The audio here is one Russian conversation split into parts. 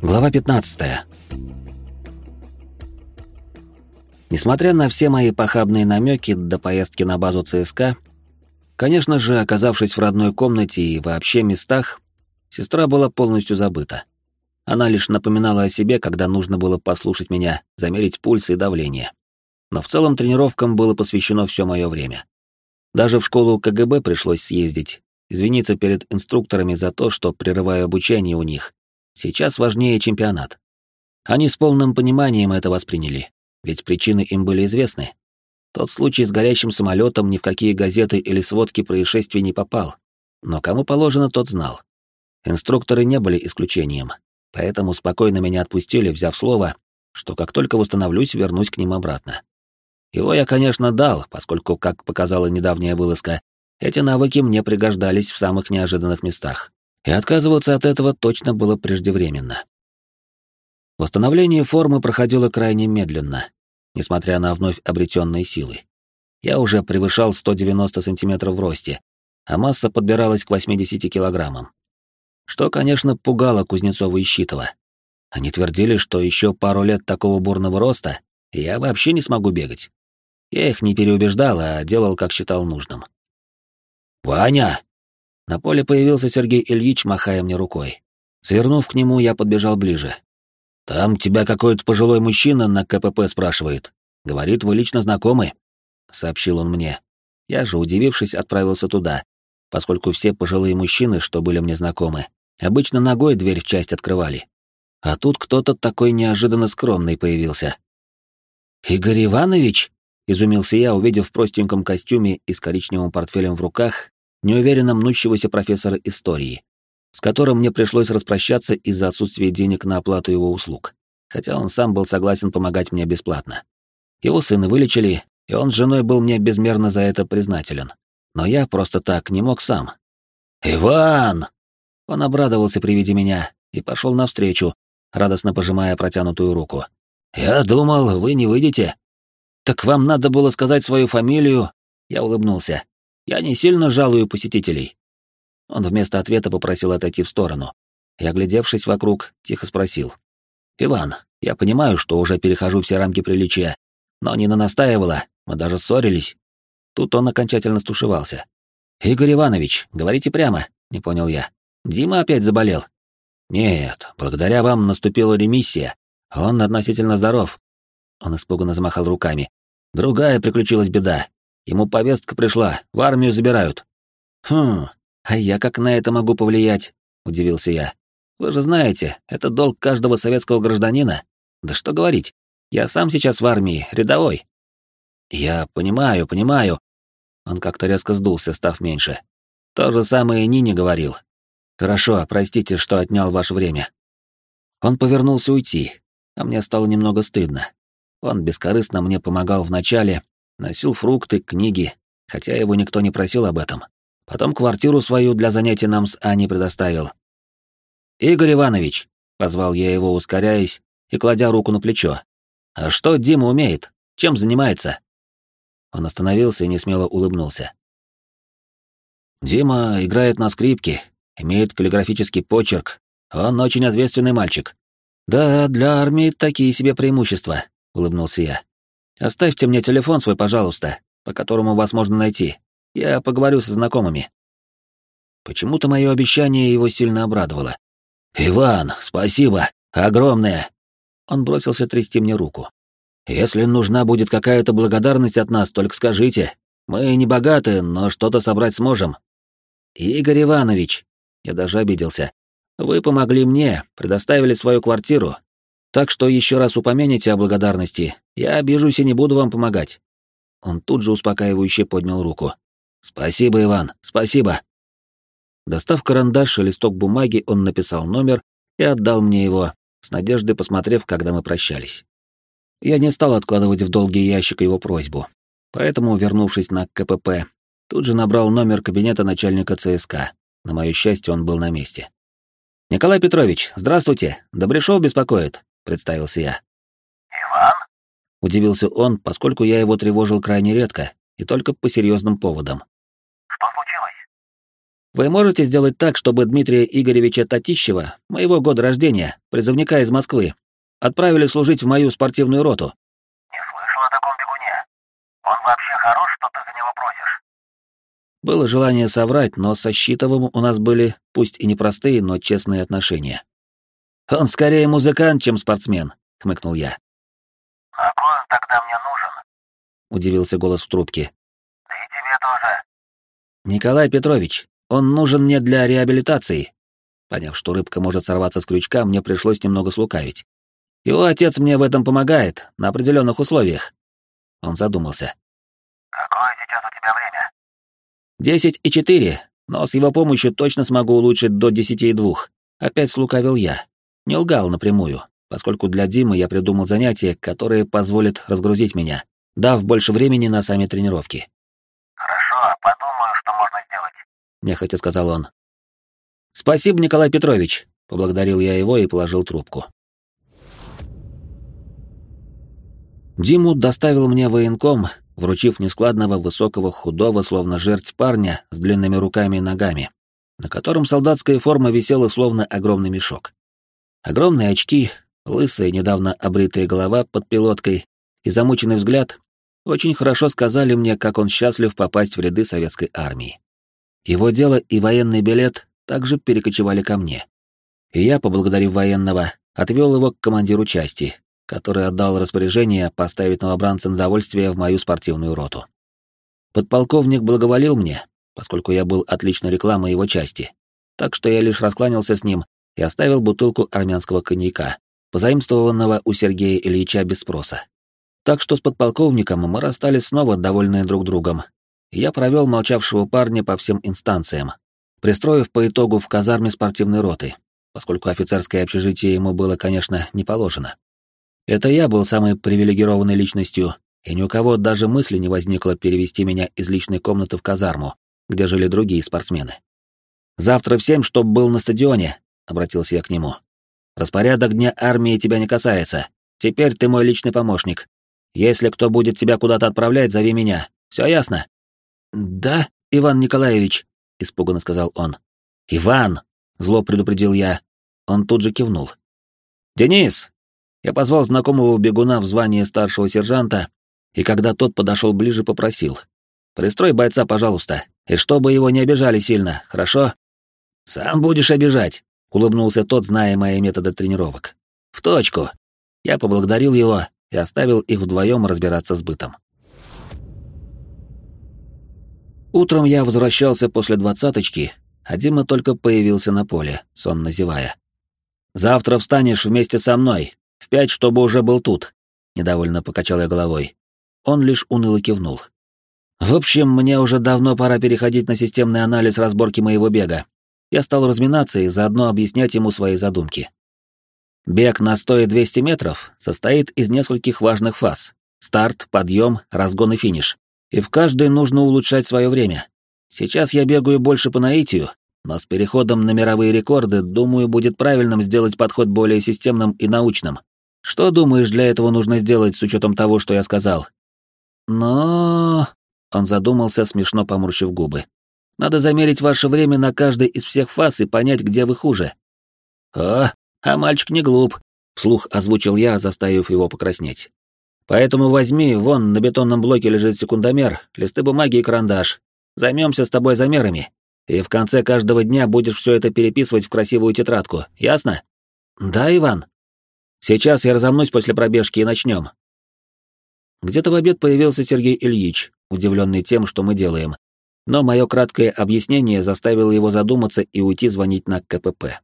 Глава 15. Несмотря на все мои похабные намеки до поездки на базу ЦСК, конечно же, оказавшись в родной комнате и вообще местах, сестра была полностью забыта. Она лишь напоминала о себе, когда нужно было послушать меня, замерить пульс и давление. Но в целом тренировкам было посвящено все мое время. Даже в школу КГБ пришлось съездить, извиниться перед инструкторами за то, что прерываю обучение у них, Сейчас важнее чемпионат. Они с полным пониманием это восприняли, ведь причины им были известны. Тот случай с горящим самолетом ни в какие газеты или сводки происшествий не попал, но кому положено, тот знал. Инструкторы не были исключением, поэтому спокойно меня отпустили, взяв слово, что как только восстановлюсь, вернусь к ним обратно. Его я, конечно, дал, поскольку, как показала недавняя вылазка, эти навыки мне пригождались в самых неожиданных местах и отказываться от этого точно было преждевременно. Восстановление формы проходило крайне медленно, несмотря на вновь обретенные силы. Я уже превышал 190 сантиметров в росте, а масса подбиралась к 80 килограммам. Что, конечно, пугало Кузнецова и Щитова. Они твердили, что еще пару лет такого бурного роста, я вообще не смогу бегать. Я их не переубеждал, а делал, как считал нужным. «Ваня!» На поле появился Сергей Ильич, махая мне рукой. Свернув к нему, я подбежал ближе. «Там тебя какой-то пожилой мужчина на КПП спрашивает. Говорит, вы лично знакомы?» — сообщил он мне. Я же, удивившись, отправился туда, поскольку все пожилые мужчины, что были мне знакомы, обычно ногой дверь в часть открывали. А тут кто-то такой неожиданно скромный появился. «Игорь Иванович?» — изумился я, увидев в простеньком костюме и с коричневым портфелем в руках неуверенно мнущегося профессора истории, с которым мне пришлось распрощаться из-за отсутствия денег на оплату его услуг, хотя он сам был согласен помогать мне бесплатно. Его сына вылечили, и он с женой был мне безмерно за это признателен. Но я просто так не мог сам. «Иван!» Он обрадовался при виде меня и пошел навстречу, радостно пожимая протянутую руку. «Я думал, вы не выйдете». «Так вам надо было сказать свою фамилию?» Я улыбнулся. Я не сильно жалую посетителей. Он вместо ответа попросил отойти в сторону. И, оглядевшись вокруг, тихо спросил. «Иван, я понимаю, что уже перехожу все рамки приличия, но Нина настаивала, мы даже ссорились». Тут он окончательно стушевался. «Игорь Иванович, говорите прямо», — не понял я. «Дима опять заболел?» «Нет, благодаря вам наступила ремиссия. Он относительно здоров». Он испуганно замахал руками. «Другая приключилась беда. Ему повестка пришла, в армию забирают. Хм, а я как на это могу повлиять? Удивился я. Вы же знаете, это долг каждого советского гражданина. Да что говорить, я сам сейчас в армии, рядовой. Я понимаю, понимаю. Он как-то резко сдулся, став меньше. То же самое Нине говорил. Хорошо, простите, что отнял ваше время. Он повернулся уйти, а мне стало немного стыдно. Он бескорыстно мне помогал вначале, Носил фрукты, книги, хотя его никто не просил об этом. Потом квартиру свою для занятий нам с Аней предоставил. «Игорь Иванович», — позвал я его, ускоряясь и кладя руку на плечо. «А что Дима умеет? Чем занимается?» Он остановился и несмело улыбнулся. «Дима играет на скрипке, имеет каллиграфический почерк. Он очень ответственный мальчик». «Да, для армии такие себе преимущества», — улыбнулся я. Оставьте мне телефон свой, пожалуйста, по которому вас можно найти. Я поговорю со знакомыми». Почему-то мое обещание его сильно обрадовало. «Иван, спасибо! Огромное!» Он бросился трясти мне руку. «Если нужна будет какая-то благодарность от нас, только скажите. Мы не богаты, но что-то собрать сможем». «Игорь Иванович!» Я даже обиделся. «Вы помогли мне, предоставили свою квартиру, так что еще раз упомяните о благодарности, я обижусь и не буду вам помогать». Он тут же успокаивающе поднял руку. «Спасибо, Иван, спасибо». Достав карандаш и листок бумаги, он написал номер и отдал мне его, с надеждой посмотрев, когда мы прощались. Я не стал откладывать в долгий ящик его просьбу, поэтому, вернувшись на КПП, тут же набрал номер кабинета начальника ЦСК. На мое счастье, он был на месте. «Николай Петрович, здравствуйте, Добряшов беспокоит представился я. «Иван?» — удивился он, поскольку я его тревожил крайне редко и только по серьезным поводам. «Что случилось?» Вы можете сделать так, чтобы Дмитрия Игоревича Татищева, моего года рождения, призывника из Москвы, отправили служить в мою спортивную роту?» «Не слышал о таком бегуне. Он вообще хорош, что ты за него просишь?» Было желание соврать, но со Щитовым у нас были, пусть и непростые, но честные отношения. «Он скорее музыкант, чем спортсмен», — хмыкнул я. «А он тогда мне нужен?» — удивился голос в трубке. «Да и тебе тоже». «Николай Петрович, он нужен мне для реабилитации». Поняв, что рыбка может сорваться с крючка, мне пришлось немного слукавить. Его отец мне в этом помогает, на определенных условиях. Он задумался. «Какое сейчас у тебя время?» «Десять и четыре, но с его помощью точно смогу улучшить до десяти и двух». Опять слукавил я. Не лгал напрямую, поскольку для Димы я придумал занятие, которое позволит разгрузить меня, дав больше времени на сами тренировки. «Хорошо, подумаю, что можно сделать», — нехотя сказал он. «Спасибо, Николай Петрович», — поблагодарил я его и положил трубку. Диму доставил мне военком, вручив нескладного, высокого, худого, словно жерть парня с длинными руками и ногами, на котором солдатская форма висела словно огромный мешок. Огромные очки, лысая, недавно обритая голова под пилоткой и замученный взгляд очень хорошо сказали мне, как он счастлив попасть в ряды советской армии. Его дело и военный билет также перекочевали ко мне. И я, поблагодарив военного, отвел его к командиру части, который отдал распоряжение поставить новобранца на довольствие в мою спортивную роту. Подполковник благоволил мне, поскольку я был отличной рекламой его части, так что я лишь раскланялся с ним и оставил бутылку армянского коньяка, позаимствованного у Сергея Ильича без спроса. Так что с подполковником мы расстались снова довольные друг другом, я провел молчавшего парня по всем инстанциям, пристроив по итогу в казарме спортивной роты, поскольку офицерское общежитие ему было, конечно, не положено. Это я был самой привилегированной личностью, и ни у кого даже мысли не возникло перевести меня из личной комнаты в казарму, где жили другие спортсмены. «Завтра в семь, чтоб был на стадионе», — обратился я к нему. «Распорядок дня армии тебя не касается. Теперь ты мой личный помощник. Если кто будет тебя куда-то отправлять, зови меня. Все ясно?» «Да, Иван Николаевич», — испуганно сказал он. «Иван!» — зло предупредил я. Он тут же кивнул. «Денис, я позвал знакомого бегуна в звании старшего сержанта, и когда тот подошел ближе, попросил. «Пристрой бойца, пожалуйста, и чтобы его не обижали сильно, хорошо?» «Сам будешь обижать», — улыбнулся тот, зная мои методы тренировок. «В точку». Я поблагодарил его и оставил их вдвоем разбираться с бытом. Утром я возвращался после двадцаточки, а Дима только появился на поле, сонно зевая. «Завтра встанешь вместе со мной, в пять, чтобы уже был тут. Недовольно покачал я головой. Он лишь уныло кивнул. В общем, мне уже давно пора переходить на системный анализ разборки моего бега. Я стал разминаться и заодно объяснять ему свои задумки. Бег на 100 и 200 метров состоит из нескольких важных фаз. Старт, подъем, разгон и финиш. И в каждой нужно улучшать свое время. Сейчас я бегаю больше по наитию, но с переходом на мировые рекорды, думаю, будет правильным сделать подход более системным и научным. Что думаешь, для этого нужно сделать с учетом того, что я сказал? Но... Он задумался, смешно поморщив губы. Надо замерить ваше время на каждой из всех фаз и понять, где вы хуже. О, а мальчик не глуп, вслух озвучил я, заставив его покраснеть. Поэтому возьми, вон на бетонном блоке лежит секундомер, листы бумаги и карандаш. Займемся с тобой замерами. И в конце каждого дня будешь все это переписывать в красивую тетрадку, ясно? Да, Иван. Сейчас я разомнусь после пробежки и начнем. Где-то в обед появился Сергей Ильич, удивленный тем, что мы делаем. Но мое краткое объяснение заставило его задуматься и уйти звонить на КПП.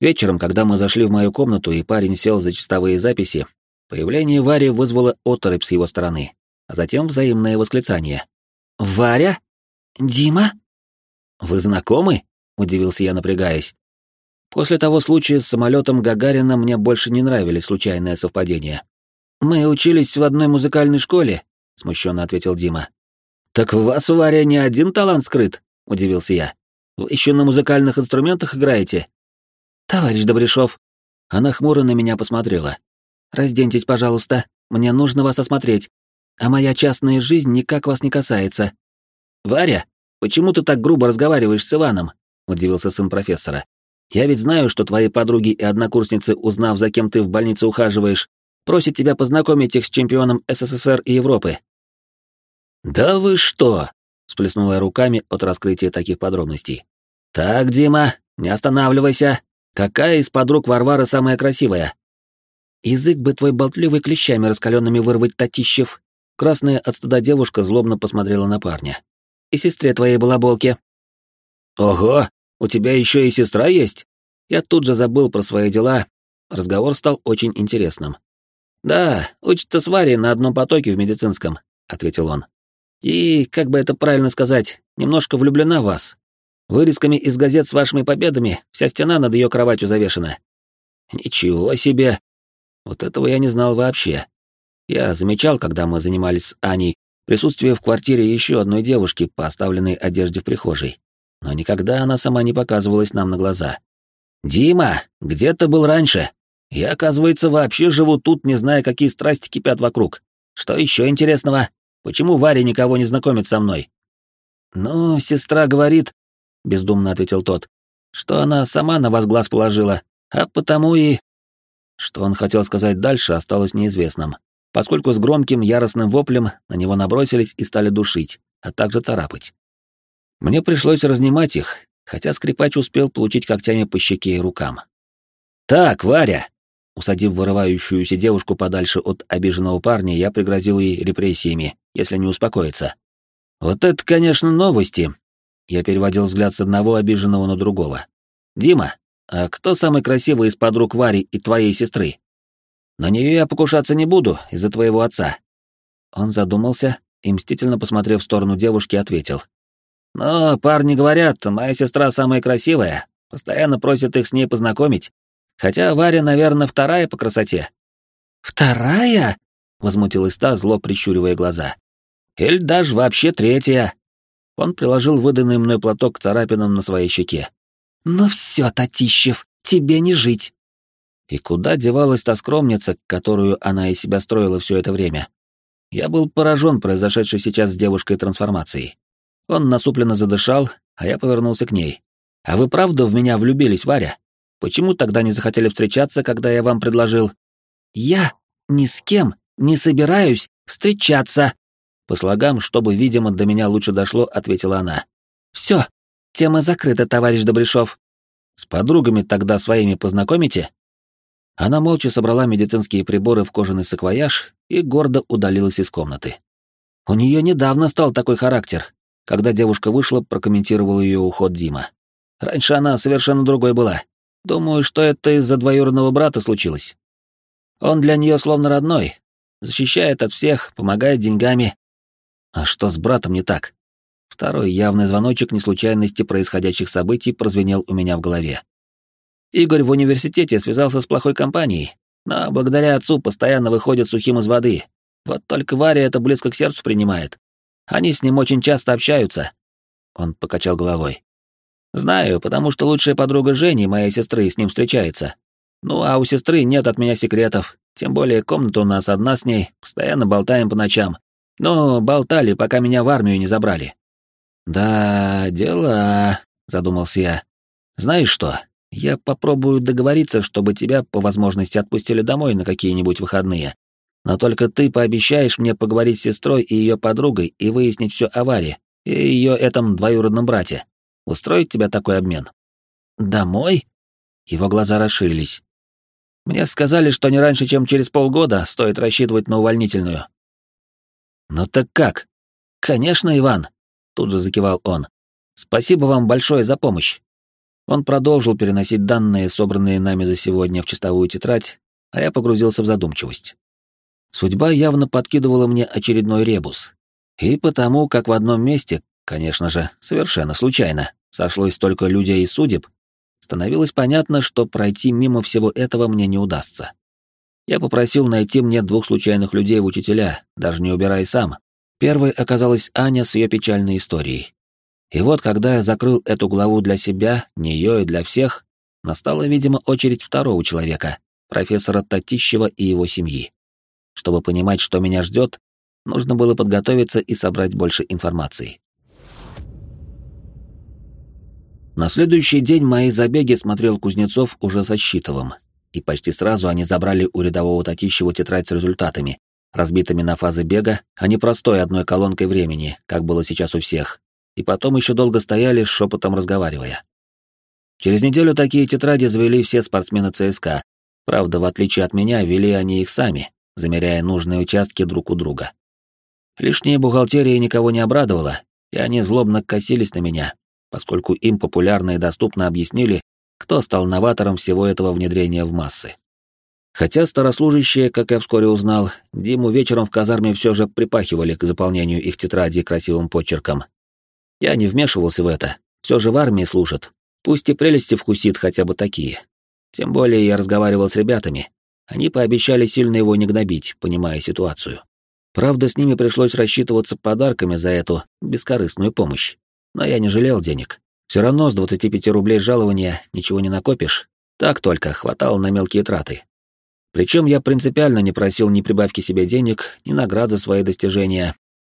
Вечером, когда мы зашли в мою комнату и парень сел за чистовые записи, появление Вари вызвало оторопь с его стороны, а затем взаимное восклицание. «Варя? Дима?» «Вы знакомы?» — удивился я, напрягаясь. После того случая с самолетом Гагарина мне больше не нравились случайные совпадения. «Мы учились в одной музыкальной школе», — смущенно ответил Дима. «Так в вас, Варя, не один талант скрыт?» — удивился я. «Вы еще на музыкальных инструментах играете?» «Товарищ Добряшов». Она хмуро на меня посмотрела. «Разденьтесь, пожалуйста, мне нужно вас осмотреть, а моя частная жизнь никак вас не касается». «Варя, почему ты так грубо разговариваешь с Иваном?» — удивился сын профессора. «Я ведь знаю, что твои подруги и однокурсницы, узнав, за кем ты в больнице ухаживаешь, просят тебя познакомить их с чемпионом СССР и Европы». «Да вы что!» — сплеснула руками от раскрытия таких подробностей. «Так, Дима, не останавливайся. Какая из подруг Варвары самая красивая?» «Язык бы твой болтливый клещами раскаленными вырвать, Татищев!» Красная от стыда девушка злобно посмотрела на парня. «И сестре твоей балаболке». «Ого, у тебя еще и сестра есть?» Я тут же забыл про свои дела. Разговор стал очень интересным. «Да, учится с Варей на одном потоке в медицинском», — ответил он. «И, как бы это правильно сказать, немножко влюблена в вас. Вырезками из газет с вашими победами вся стена над ее кроватью завешена». «Ничего себе!» Вот этого я не знал вообще. Я замечал, когда мы занимались с Аней, присутствие в квартире еще одной девушки по оставленной одежде в прихожей. Но никогда она сама не показывалась нам на глаза. «Дима, где ты был раньше? Я, оказывается, вообще живу тут, не зная, какие страсти кипят вокруг. Что еще интересного? Почему Варя никого не знакомит со мной?» «Ну, сестра говорит», — бездумно ответил тот, «что она сама на вас глаз положила, а потому и...» Что он хотел сказать дальше, осталось неизвестным поскольку с громким яростным воплем на него набросились и стали душить, а также царапать. Мне пришлось разнимать их, хотя скрипач успел получить когтями по щеке и рукам. «Так, Варя!» Усадив вырывающуюся девушку подальше от обиженного парня, я пригрозил ей репрессиями, если не успокоится. «Вот это, конечно, новости!» Я переводил взгляд с одного обиженного на другого. «Дима, а кто самый красивый из подруг Вари и твоей сестры?» На нее я покушаться не буду из-за твоего отца. Он задумался и, мстительно посмотрев в сторону девушки, ответил. Но парни говорят, моя сестра самая красивая, постоянно просят их с ней познакомить. Хотя Варя, наверное, вторая по красоте. Вторая? Возмутилась та, зло прищуривая глаза. Или даже вообще третья. Он приложил выданный мной платок к царапинам на своей щеке. «Ну все, Татищев, тебе не жить. И куда девалась та скромница, которую она из себя строила все это время? Я был поражен произошедшей сейчас с девушкой трансформацией. Он насупленно задышал, а я повернулся к ней. «А вы правда в меня влюбились, Варя? Почему тогда не захотели встречаться, когда я вам предложил?» «Я ни с кем не собираюсь встречаться!» По слогам, чтобы, видимо, до меня лучше дошло, ответила она. «Все, тема закрыта, товарищ Добряшов. С подругами тогда своими познакомите?» Она молча собрала медицинские приборы в кожаный саквояж и гордо удалилась из комнаты. У нее недавно стал такой характер. Когда девушка вышла, прокомментировал ее уход Дима. Раньше она совершенно другой была. Думаю, что это из-за двоюродного брата случилось. Он для нее словно родной, защищает от всех, помогает деньгами. А что с братом не так? Второй явный звоночек неслучайности происходящих событий прозвенел у меня в голове. Игорь в университете связался с плохой компанией, но благодаря отцу постоянно выходит сухим из воды. Вот только Варя это близко к сердцу принимает. Они с ним очень часто общаются. Он покачал головой. Знаю, потому что лучшая подруга Жени, моей сестры, с ним встречается. Ну, а у сестры нет от меня секретов, тем более комната у нас одна с ней, постоянно болтаем по ночам. Но болтали, пока меня в армию не забрали. Да, дела, задумался я. Знаешь что, я попробую договориться, чтобы тебя по возможности отпустили домой на какие-нибудь выходные. Но только ты пообещаешь мне поговорить с сестрой и ее подругой и выяснить все о Варе и ее этом двоюродном брате. Устроить тебя такой обмен? Домой? Его глаза расширились. Мне сказали, что не раньше, чем через полгода стоит рассчитывать на увольнительную. Ну так как? Конечно, Иван, тут же закивал он. Спасибо вам большое за помощь. Он продолжил переносить данные, собранные нами за сегодня, в чистовую тетрадь, а я погрузился в задумчивость. Судьба явно подкидывала мне очередной ребус. И потому, как в одном месте, конечно же, совершенно случайно, сошлось столько людей и судеб, становилось понятно, что пройти мимо всего этого мне не удастся. Я попросил найти мне двух случайных людей в учителя, даже не убирая сам. Первой оказалась Аня с ее печальной историей. И вот, когда я закрыл эту главу для себя, нее и для всех, настала, видимо, очередь второго человека, профессора Татищева и его семьи. Чтобы понимать, что меня ждет, нужно было подготовиться и собрать больше информации. На следующий день мои забеги смотрел Кузнецов уже со Щитовым, и почти сразу они забрали у рядового Татищева тетрадь с результатами, разбитыми на фазы бега, а не простой одной колонкой времени, как было сейчас у всех, и потом еще долго стояли, шепотом разговаривая. Через неделю такие тетради завели все спортсмены ЦСКА. Правда, в отличие от меня, вели они их сами, замеряя нужные участки друг у друга. Лишняя бухгалтерия никого не обрадовала, и они злобно косились на меня, поскольку им популярно и доступно объяснили, кто стал новатором всего этого внедрения в массы. Хотя старослужащие, как я вскоре узнал, Диму вечером в казарме все же припахивали к заполнению их тетради красивым почерком. Я не вмешивался в это, все же в армии служат, Пусть и прелести вкусит хотя бы такие. Тем более я разговаривал с ребятами. Они пообещали сильно его не гнобить, понимая ситуацию. Правда, с ними пришлось рассчитываться подарками за эту бескорыстную помощь. Но я не жалел денег. Все равно с 25 рублей жалования ничего не накопишь. Так только хватало на мелкие траты. Причем я принципиально не просил ни прибавки себе денег, ни наград за свои достижения.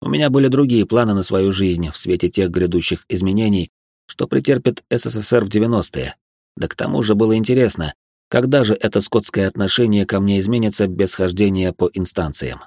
У меня были другие планы на свою жизнь в свете тех грядущих изменений, что претерпит СССР в 90-е. Да к тому же было интересно, когда же это скотское отношение ко мне изменится без хождения по инстанциям.